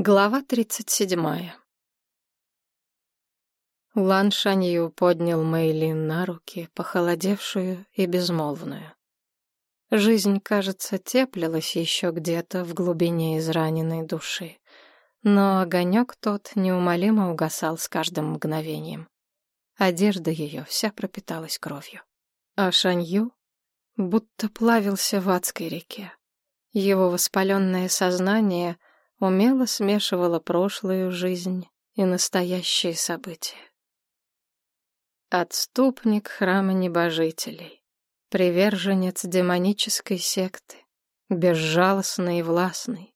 Глава тридцать седьмая. Лан Шанью поднял Мэйлин на руки, похолодевшую и безмолвную. Жизнь, кажется, теплилась еще где-то в глубине израненной души, но огонек тот неумолимо угасал с каждым мгновением. Одежда ее вся пропиталась кровью. А Шанью будто плавился в адской реке. Его воспаленное сознание — умело смешивала прошлую жизнь и настоящие события. Отступник храма небожителей, приверженец демонической секты, безжалостный и властный,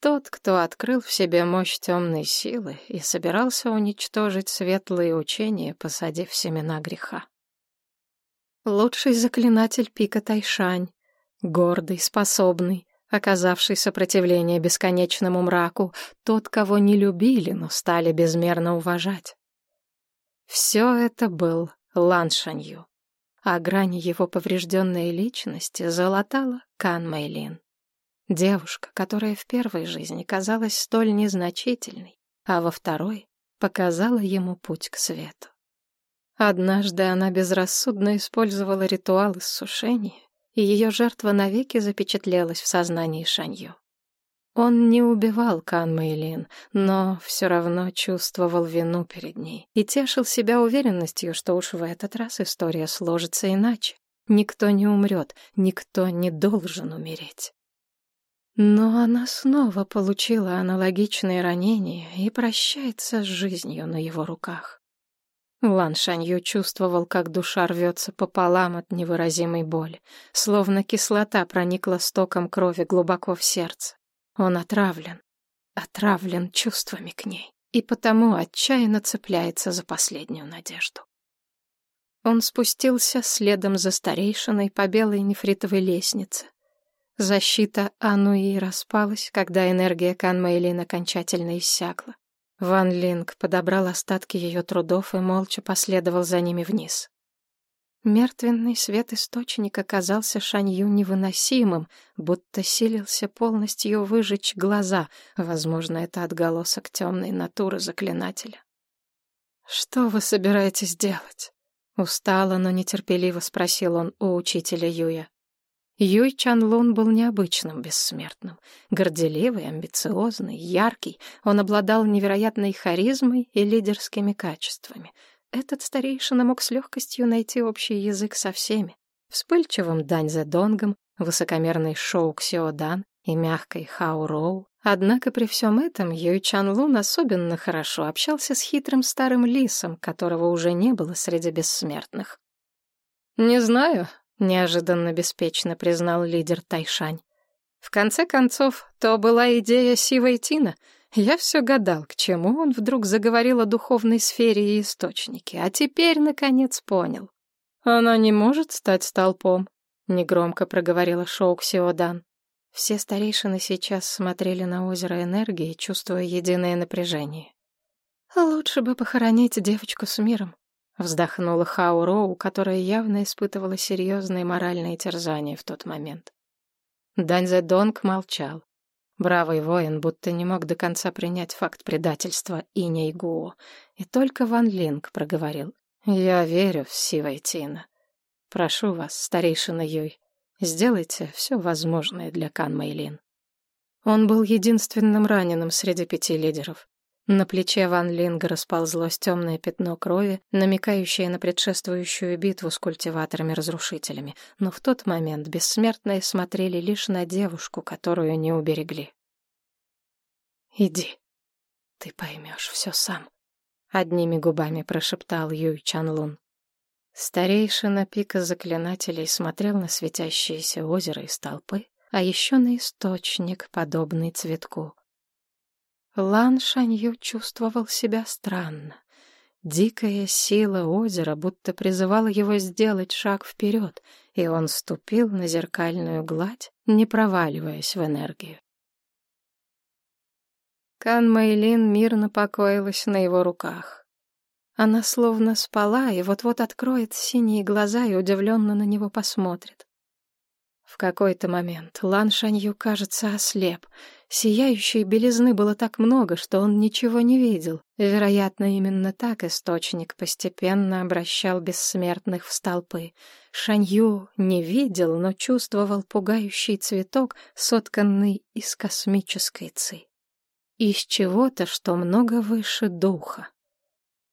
тот, кто открыл в себе мощь темной силы и собирался уничтожить светлые учения, посадив семена греха. Лучший заклинатель пика Тайшань, гордый, способный, оказавший сопротивление бесконечному мраку, тот, кого не любили, но стали безмерно уважать. Все это был Лан Шанью, а грани его поврежденной личности залатала Кан Мэйлин. Девушка, которая в первой жизни казалась столь незначительной, а во второй показала ему путь к свету. Однажды она безрассудно использовала ритуал иссушения, и ее жертва навеки запечатлелась в сознании Шанью. Он не убивал Кан Мэйлин, но все равно чувствовал вину перед ней и тешил себя уверенностью, что уж в этот раз история сложится иначе. Никто не умрет, никто не должен умереть. Но она снова получила аналогичные ранения и прощается с жизнью на его руках. Лан Шанью чувствовал, как душа рвется пополам от невыразимой боли, словно кислота проникла стоком крови глубоко в сердце. Он отравлен, отравлен чувствами к ней, и потому отчаянно цепляется за последнюю надежду. Он спустился следом за старейшиной по белой нефритовой лестнице. Защита Ануи распалась, когда энергия Кан Мэйлин окончательно иссякла. Ван Линг подобрал остатки ее трудов и молча последовал за ними вниз. Мертвенный свет источника казался Шанью невыносимым, будто силился полностью выжечь глаза. Возможно, это отголосок темной натуры заклинателя. «Что вы собираетесь делать?» Устало, но нетерпеливо спросил он у учителя Юя. Юй Чан Лун был необычным бессмертным. Горделивый, амбициозный, яркий, он обладал невероятной харизмой и лидерскими качествами. Этот старейшина мог с легкостью найти общий язык со всеми. Вспыльчивым Дань Зедонгом, высокомерный Шоу Ксиодан и мягкой Хао Роу. Однако при всем этом Юй Чан Лун особенно хорошо общался с хитрым старым лисом, которого уже не было среди бессмертных. «Не знаю», неожиданно беспечно признал лидер Тайшань. В конце концов, то была идея Сивой Тина. Я все гадал, к чему он вдруг заговорил о духовной сфере и источнике, а теперь, наконец, понял. «Она не может стать столпом», — негромко проговорила Шоу Ксиодан. Все старейшины сейчас смотрели на озеро энергии, чувствуя единое напряжение. «Лучше бы похоронить девочку с миром», Вздохнула Хао Роу, которая явно испытывала серьезные моральные терзания в тот момент. Даньзе Донг молчал. Бравый воин будто не мог до конца принять факт предательства Иней Гуо. И только Ван Линг проговорил. «Я верю в Сивай Тина. Прошу вас, старейшина Юй, сделайте все возможное для Кан Мэйлин». Он был единственным раненым среди пяти лидеров. На плече Ван Линга расползлось темное пятно крови, намекающее на предшествующую битву с культиваторами-разрушителями, но в тот момент бессмертные смотрели лишь на девушку, которую не уберегли. «Иди, ты поймешь все сам», — одними губами прошептал Юй Чанлун. Старейшина пика заклинателей смотрел на светящееся озеро из толпы, а еще на источник, подобный цветку — Лан Шанью чувствовал себя странно. Дикая сила озера будто призывала его сделать шаг вперед, и он ступил на зеркальную гладь, не проваливаясь в энергию. Кан Мэйлин мирно покоилась на его руках. Она словно спала и вот-вот откроет синие глаза и удивленно на него посмотрит. В какой-то момент Лан Шанью, кажется, ослеп. Сияющей белизны было так много, что он ничего не видел. Вероятно, именно так источник постепенно обращал бессмертных в столпы. Шанью не видел, но чувствовал пугающий цветок, сотканный из космической ци. Из чего-то, что много выше духа.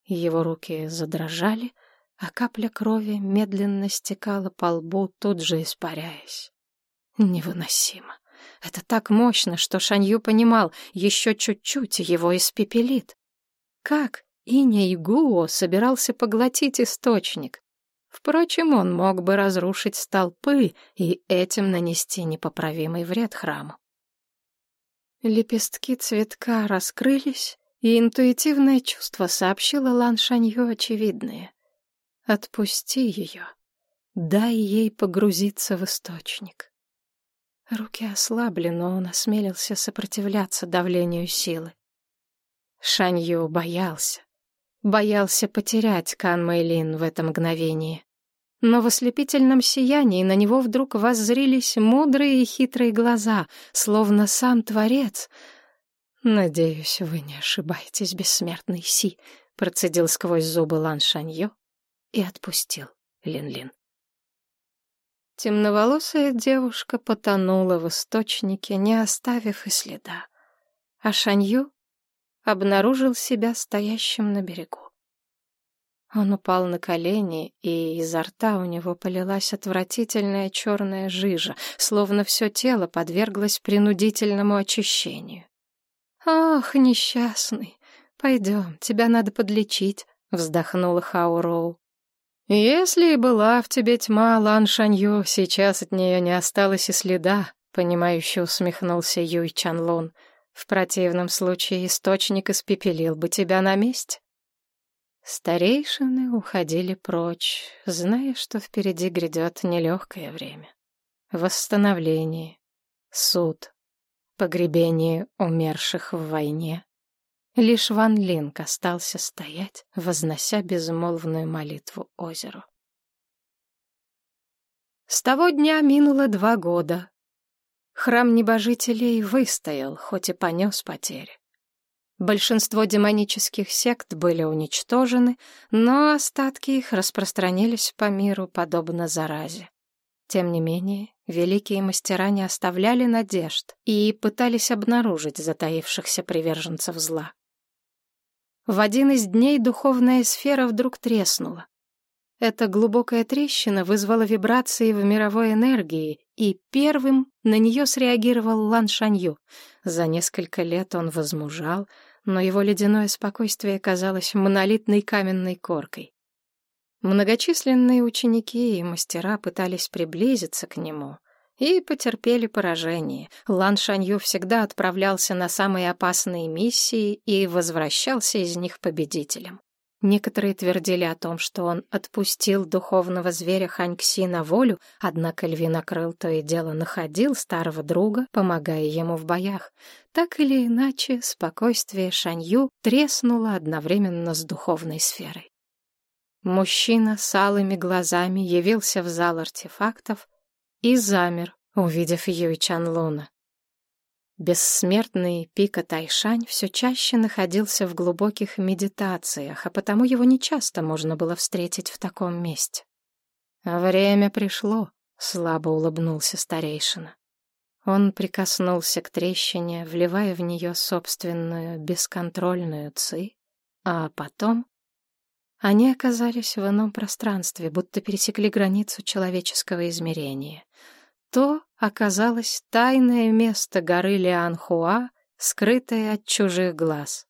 Его руки задрожали, а капля крови медленно стекала по лбу, тут же испаряясь. Невыносимо. Это так мощно, что Шанью понимал, еще чуть-чуть его испепелит. Как Иня Игуо собирался поглотить источник? Впрочем, он мог бы разрушить столпы и этим нанести непоправимый вред храму. Лепестки цветка раскрылись, и интуитивное чувство сообщило Лан Шанью очевидное. Отпусти ее. Дай ей погрузиться в источник. Руки ослабли, но он осмелился сопротивляться давлению силы. Шанью боялся. Боялся потерять Кан Мэйлин в это мгновение. Но в ослепительном сиянии на него вдруг воззрились мудрые и хитрые глаза, словно сам Творец. «Надеюсь, вы не ошибаетесь, бессмертный Си», — процедил сквозь зубы Лан Шанью и отпустил Лин-Лин. Темноволосая девушка потонула в источнике, не оставив и следа. А Шанью обнаружил себя стоящим на берегу. Он упал на колени, и изо рта у него полилась отвратительная черная жижа, словно все тело подверглось принудительному очищению. «Ах, несчастный, пойдем, тебя надо подлечить», — вздохнула Хауроу. «Если и была в тебе тьма, Лан Шанью, сейчас от нее не осталось и следа», — понимающе усмехнулся Юй Чанлун. «В противном случае источник испепелил бы тебя на месте». Старейшины уходили прочь, зная, что впереди грядет нелегкое время. Восстановление, суд, погребение умерших в войне. Лишь Ван Линк остался стоять, вознося безмолвную молитву озеру. С того дня минуло два года. Храм небожителей выстоял, хоть и понес потери. Большинство демонических сект были уничтожены, но остатки их распространились по миру подобно заразе. Тем не менее, великие мастера не оставляли надежд и пытались обнаружить затаившихся приверженцев зла. В один из дней духовная сфера вдруг треснула. Эта глубокая трещина вызвала вибрации в мировой энергии, и первым на нее среагировал Лан Шанью. За несколько лет он возмужал, но его ледяное спокойствие казалось монолитной каменной коркой. Многочисленные ученики и мастера пытались приблизиться к нему и потерпели поражение. Лан Шанью всегда отправлялся на самые опасные миссии и возвращался из них победителем. Некоторые твердили о том, что он отпустил духовного зверя Ханькси на волю, однако львинокрыл то и дело находил старого друга, помогая ему в боях. Так или иначе, спокойствие Шанью треснуло одновременно с духовной сферой. Мужчина с алыми глазами явился в зал артефактов и замер, увидев Юй Чанлуна. Бессмертный Пика Тайшань все чаще находился в глубоких медитациях, а потому его нечасто можно было встретить в таком месте. «Время пришло», — слабо улыбнулся старейшина. Он прикоснулся к трещине, вливая в нее собственную бесконтрольную ци, а потом они оказались в ином пространстве, будто пересекли границу человеческого измерения — то оказалось тайное место горы Лианхуа, скрытое от чужих глаз.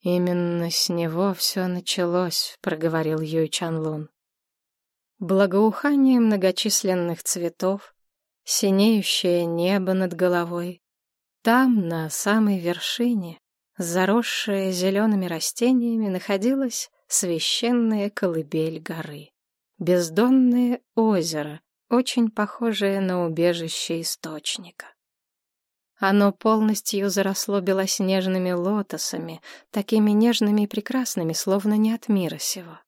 «Именно с него все началось», — проговорил Юй Чанлун. Благоухание многочисленных цветов, синеющее небо над головой. Там, на самой вершине, заросшая зелеными растениями, находилась священная колыбель горы. Бездонное озеро, очень похожее на убежище источника. Оно полностью заросло белоснежными лотосами, такими нежными и прекрасными, словно не от мира сего.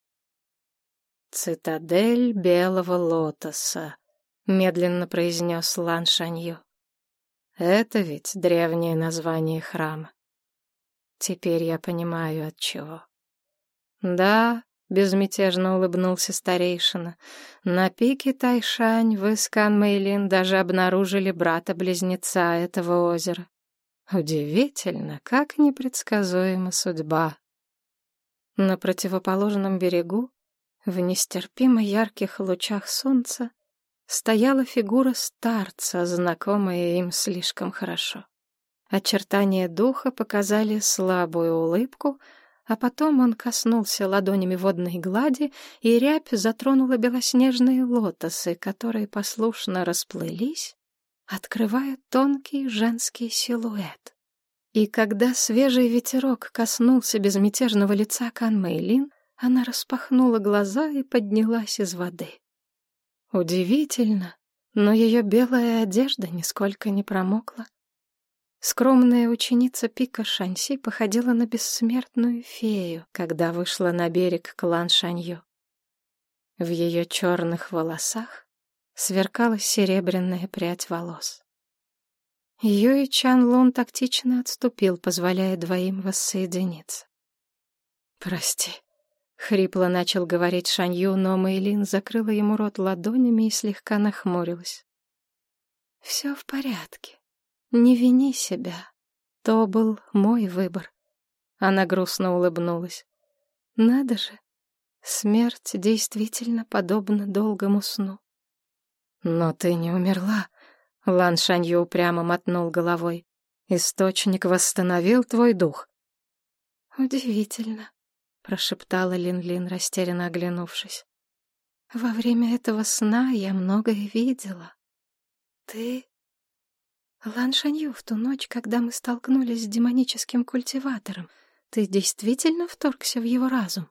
Цитадель белого лотоса. медленно произнес Лан Шанью. Это ведь древнее название храма. Теперь я понимаю, от чего. Да, безмятежно улыбнулся старейшина. На пике Тайшань вы с Кан Мэйлин даже обнаружили брата-близнеца этого озера. Удивительно, как непредсказуема судьба. На противоположном берегу, в нестерпимо ярких лучах солнца, стояла фигура старца, знакомая им слишком хорошо. Очертания духа показали слабую улыбку, а потом он коснулся ладонями водной глади, и рябь затронула белоснежные лотосы, которые послушно расплылись, открывая тонкий женский силуэт. И когда свежий ветерок коснулся безмятежного лица Кан Мэйлин, она распахнула глаза и поднялась из воды. Удивительно, но ее белая одежда нисколько не промокла. Скромная ученица Пика Шанси походила на бессмертную фею, когда вышла на берег клан Шанью. В ее черных волосах сверкала серебряная прядь волос. Юй Чан Лун тактично отступил, позволяя двоим воссоединиться. «Прости», — хрипло начал говорить Шанью, но Мэйлин закрыла ему рот ладонями и слегка нахмурилась. «Все в порядке. Не вини себя. То был мой выбор». Она грустно улыбнулась. «Надо же, смерть действительно подобна долгому сну». «Но ты не умерла», Лан Шанью упрямо мотнул головой. «Источник восстановил твой дух». «Удивительно», — прошептала Лин-Лин, растерянно оглянувшись. «Во время этого сна я многое видела. Ты...» «Лан Шанью, в ту ночь, когда мы столкнулись с демоническим культиватором, ты действительно вторгся в его разум?»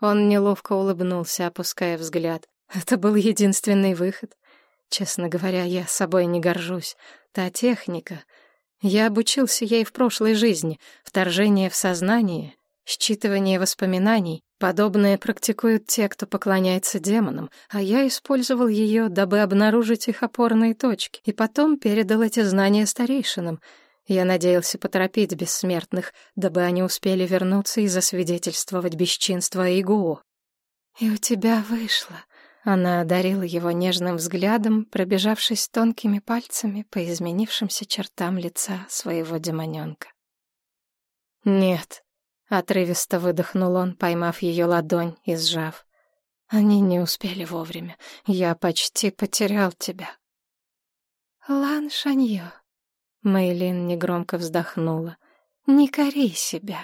Он неловко улыбнулся, опуская взгляд. Это был единственный выход. Честно говоря, я собой не горжусь. Та техника... Я обучился ей в прошлой жизни. Вторжение в сознание, считывание воспоминаний. Подобное практикуют те, кто поклоняется демонам, а я использовал ее, дабы обнаружить их опорные точки, и потом передал эти знания старейшинам. Я надеялся поторопить бессмертных, дабы они успели вернуться и засвидетельствовать бесчинство Игуо. «И у тебя вышло», она одарила его нежным взглядом, пробежавшись тонкими пальцами по изменившимся чертам лица своего демоненка. «Нет», — отрывисто выдохнул он, поймав ее ладонь и сжав. «Они не успели вовремя. Я почти потерял тебя». «Лан Шаньё», — Мэйлин негромко вздохнула, — «не кори себя.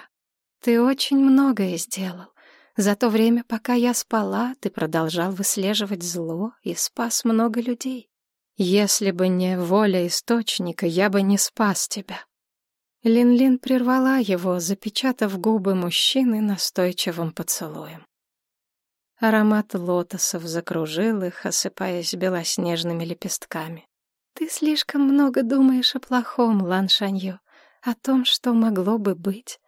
Ты очень многое сделал. За то время, пока я спала, ты продолжал выслеживать зло и спас много людей. Если бы не воля источника, я бы не спас тебя. Лин-Лин прервала его, запечатав губы мужчины настойчивым поцелуем. Аромат лотосов закружил их, осыпаясь белоснежными лепестками. «Ты слишком много думаешь о плохом, Лан Шанью, о том, что могло бы быть.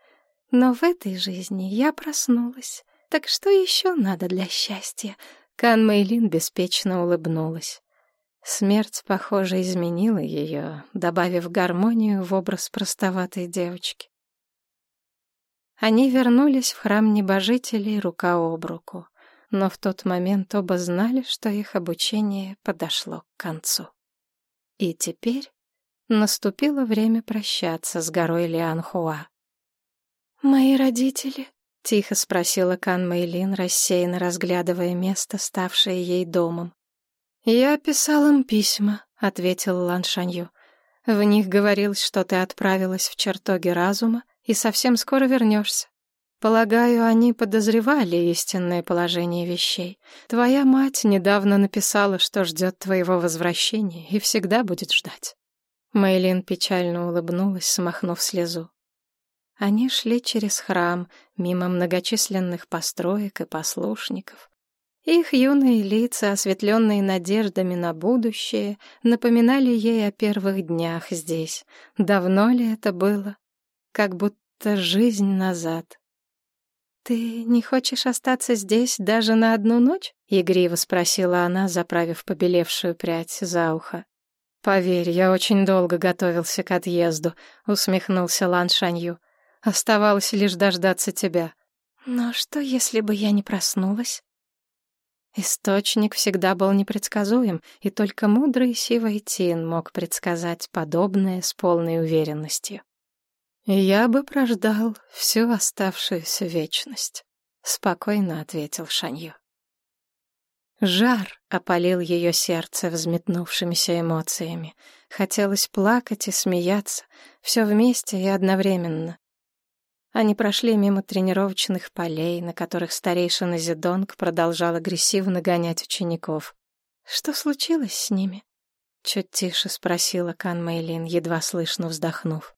Но в этой жизни я проснулась, так что еще надо для счастья? Кан Мэйлин беспечно улыбнулась. Смерть, похоже, изменила ее, добавив гармонию в образ простоватой девочки. Они вернулись в храм небожителей рука об руку, но в тот момент оба знали, что их обучение подошло к концу. И теперь наступило время прощаться с горой Лианхуа. «Мои родители — тихо спросила Кан Мэйлин, рассеянно разглядывая место, ставшее ей домом. «Я писал им письма», — ответил Лан Шанью. «В них говорилось, что ты отправилась в чертоги разума и совсем скоро вернешься. Полагаю, они подозревали истинное положение вещей. Твоя мать недавно написала, что ждет твоего возвращения и всегда будет ждать». Мэйлин печально улыбнулась, смахнув слезу. Они шли через храм, мимо многочисленных построек и послушников. Их юные лица, осветленные надеждами на будущее, напоминали ей о первых днях здесь. Давно ли это было? Как будто жизнь назад. «Ты не хочешь остаться здесь даже на одну ночь?» — игриво спросила она, заправив побелевшую прядь за ухо. «Поверь, я очень долго готовился к отъезду», — усмехнулся Лан Шанью. «Оставалось лишь дождаться тебя». «Но что, если бы я не проснулась?» Источник всегда был непредсказуем, и только мудрый Сивай Тин мог предсказать подобное с полной уверенностью. «Я бы прождал всю оставшуюся вечность», — спокойно ответил Шанью. Жар опалил ее сердце взметнувшимися эмоциями. Хотелось плакать и смеяться, все вместе и одновременно. Они прошли мимо тренировочных полей, на которых старейшина Зидонг продолжал агрессивно гонять учеников. «Что случилось с ними?» — чуть тише спросила Кан Мэйлин, едва слышно вздохнув.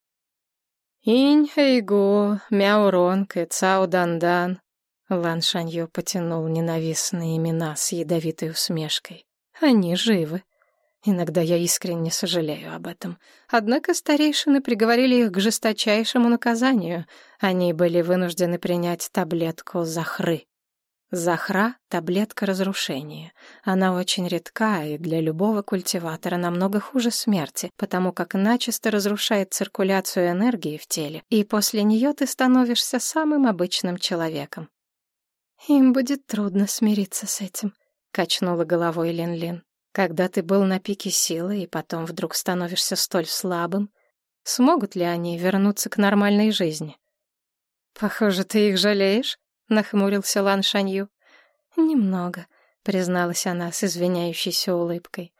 «Инь Хэйго, Мяуронг и Цао Дандан», — Лан Шанью потянул ненавистные имена с ядовитой усмешкой. «Они живы. Иногда я искренне сожалею об этом. Однако старейшины приговорили их к жесточайшему наказанию. Они были вынуждены принять таблетку захры. Захра — таблетка разрушения. Она очень редка и для любого культиватора намного хуже смерти, потому как начисто разрушает циркуляцию энергии в теле, и после нее ты становишься самым обычным человеком. «Им будет трудно смириться с этим», — качнула головой Лин-Лин. Когда ты был на пике силы и потом вдруг становишься столь слабым, смогут ли они вернуться к нормальной жизни? Похоже, ты их жалеешь, нахмурился Лан Шанью. Немного, призналась она с извиняющейся улыбкой.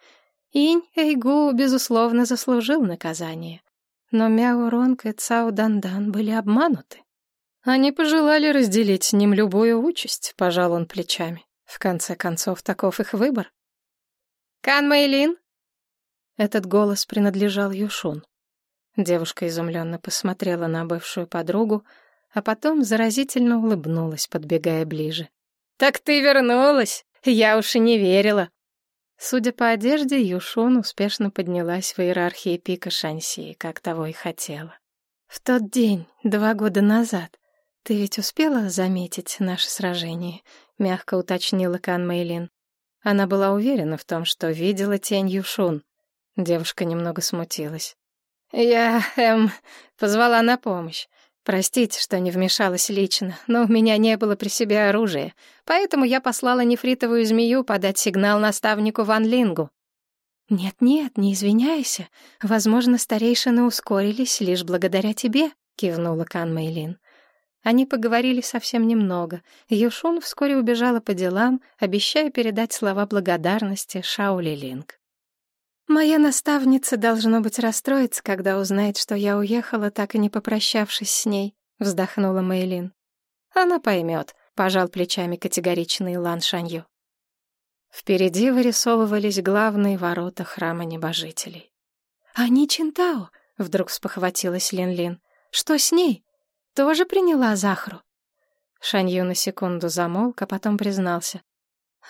Инь Эйгу, безусловно, заслужил наказание. Но Мяо Ронг и Цао Дандан были обмануты. Они пожелали разделить с ним любую участь, пожал он плечами. В конце концов, таков их выбор. «Кан Мэйлин?» Этот голос принадлежал Юшун. Девушка изумленно посмотрела на бывшую подругу, а потом заразительно улыбнулась, подбегая ближе. «Так ты вернулась! Я уж и не верила!» Судя по одежде, Юшун успешно поднялась в иерархии пика Шанси, как того и хотела. «В тот день, два года назад, ты ведь успела заметить наше сражение?» — мягко уточнила Кан Мэйлин. Она была уверена в том, что видела тень Юшун. Девушка немного смутилась. «Я, эм, позвала на помощь. Простите, что не вмешалась лично, но у меня не было при себе оружия, поэтому я послала нефритовую змею подать сигнал наставнику Ван Лингу». «Нет-нет, не извиняйся. Возможно, старейшины ускорились лишь благодаря тебе», — кивнула Кан Мэйлин. Они поговорили совсем немного. Юшун вскоре убежала по делам, обещая передать слова благодарности Шаули Линг. «Моя наставница, должно быть, расстроится, когда узнает, что я уехала, так и не попрощавшись с ней», — вздохнула Мэйлин. «Она поймет», — пожал плечами категоричный Лан Шанью. Впереди вырисовывались главные ворота храма небожителей. «А не Чинтао?» — вдруг спохватилась Лин-Лин. «Что с ней?» Тоже приняла Захру?» Шанью на секунду замолк, а потом признался.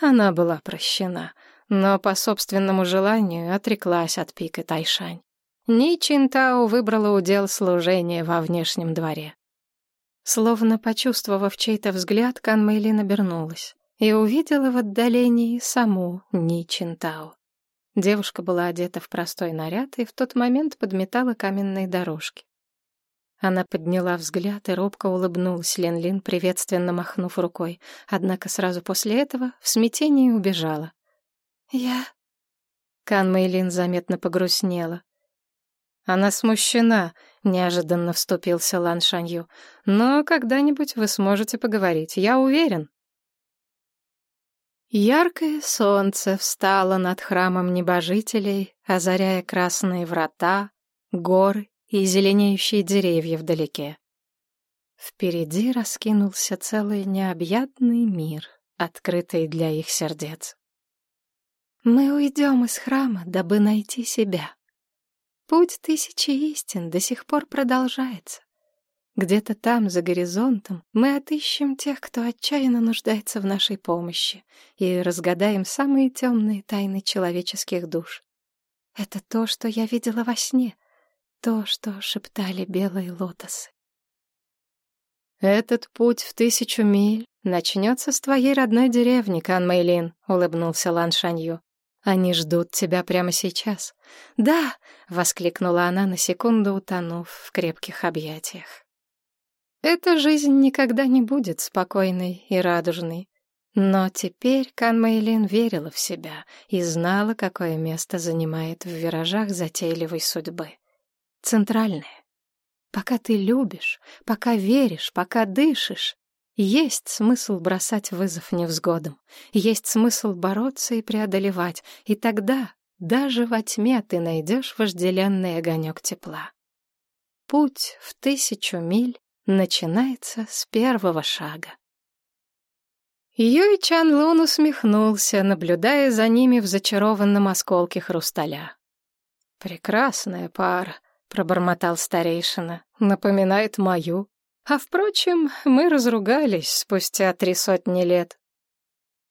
Она была прощена, но по собственному желанию отреклась от пика Тайшань. Ни Чинтао выбрала удел служения во внешнем дворе. Словно почувствовав чей-то взгляд, Кан Мэйлин обернулась и увидела в отдалении саму Ни Чинтао. Девушка была одета в простой наряд и в тот момент подметала каменные дорожки. Она подняла взгляд и робко улыбнулась Лен-Лин, приветственно махнув рукой. Однако сразу после этого в смятении убежала. «Я...» Кан Мэйлин заметно погрустнела. «Она смущена», — неожиданно вступился Лан Шанью. «Но когда-нибудь вы сможете поговорить, я уверен». Яркое солнце встало над храмом небожителей, озаряя красные врата, горы и зеленеющие деревья вдалеке. Впереди раскинулся целый необъятный мир, открытый для их сердец. Мы уйдем из храма, дабы найти себя. Путь тысячи истин до сих пор продолжается. Где-то там, за горизонтом, мы отыщем тех, кто отчаянно нуждается в нашей помощи, и разгадаем самые темные тайны человеческих душ. Это то, что я видела во сне — то, что шептали белые лотосы. Этот путь в тысячу миль начнется с твоей родной деревни, Кан Мэйлин, улыбнулся Лан Шанью. Они ждут тебя прямо сейчас. Да, воскликнула она на секунду, утонув в крепких объятиях. Эта жизнь никогда не будет спокойной и радужной. Но теперь Кан Мэйлин верила в себя и знала, какое место занимает в виражах затейливой судьбы. Центральное. Пока ты любишь, пока веришь, пока дышишь, есть смысл бросать вызов невзгодам, есть смысл бороться и преодолевать, и тогда даже во тьме ты найдешь вожделенный огонек тепла. Путь в тысячу миль начинается с первого шага. Юй Чан Лун усмехнулся, наблюдая за ними в зачарованном осколке хрусталя. «Прекрасная пара», — пробормотал старейшина, — «напоминает мою. А, впрочем, мы разругались спустя три сотни лет».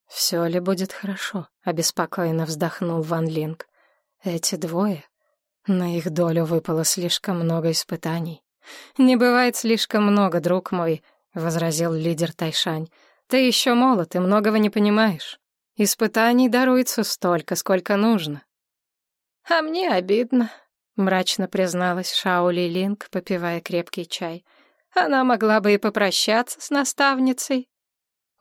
«Все ли будет хорошо?» — обеспокоенно вздохнул Ван Линг. «Эти двое? На их долю выпало слишком много испытаний». «Не бывает слишком много, друг мой», — возразил лидер Тайшань. Ты еще молод и многого не понимаешь. Испытаний даруется столько, сколько нужно. А мне обидно, мрачно призналась Шаули Линк, попивая крепкий чай. Она могла бы и попрощаться с наставницей.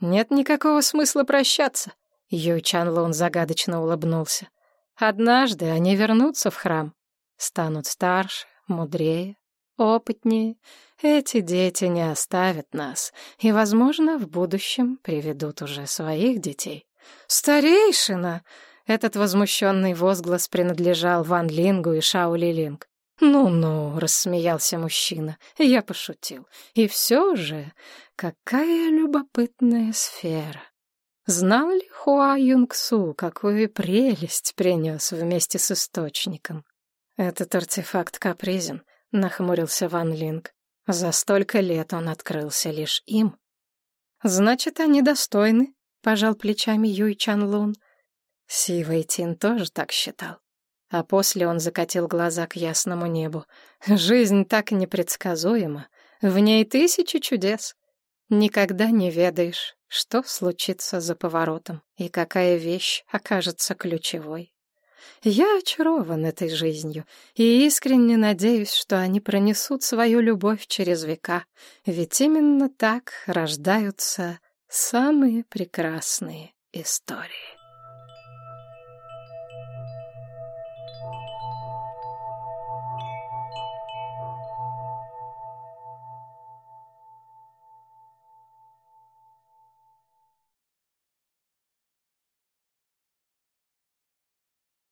Нет никакого смысла прощаться, Юй Чан Лун загадочно улыбнулся. Однажды они вернутся в храм, станут старше, мудрее, опытнее. Эти дети не оставят нас, и, возможно, в будущем приведут уже своих детей. «Старейшина!» — этот возмущенный возглас принадлежал Ван Лингу и Шао Линг. «Ну-ну», — рассмеялся мужчина, — я пошутил. «И все же, какая любопытная сфера!» Знал ли Хуа Юнгсу, какую прелесть принес вместе с источником? Этот артефакт капризен, — нахмурился Ван Линг. «За столько лет он открылся лишь им». «Значит, они достойны», — пожал плечами Юй Чан Лун. Си Вэйтин тоже так считал. А после он закатил глаза к ясному небу. «Жизнь так непредсказуема. В ней тысячи чудес. Никогда не ведаешь, что случится за поворотом и какая вещь окажется ключевой. Я очарован этой жизнью и искренне надеюсь, что они пронесут свою любовь через века, ведь именно так рождаются самые прекрасные истории.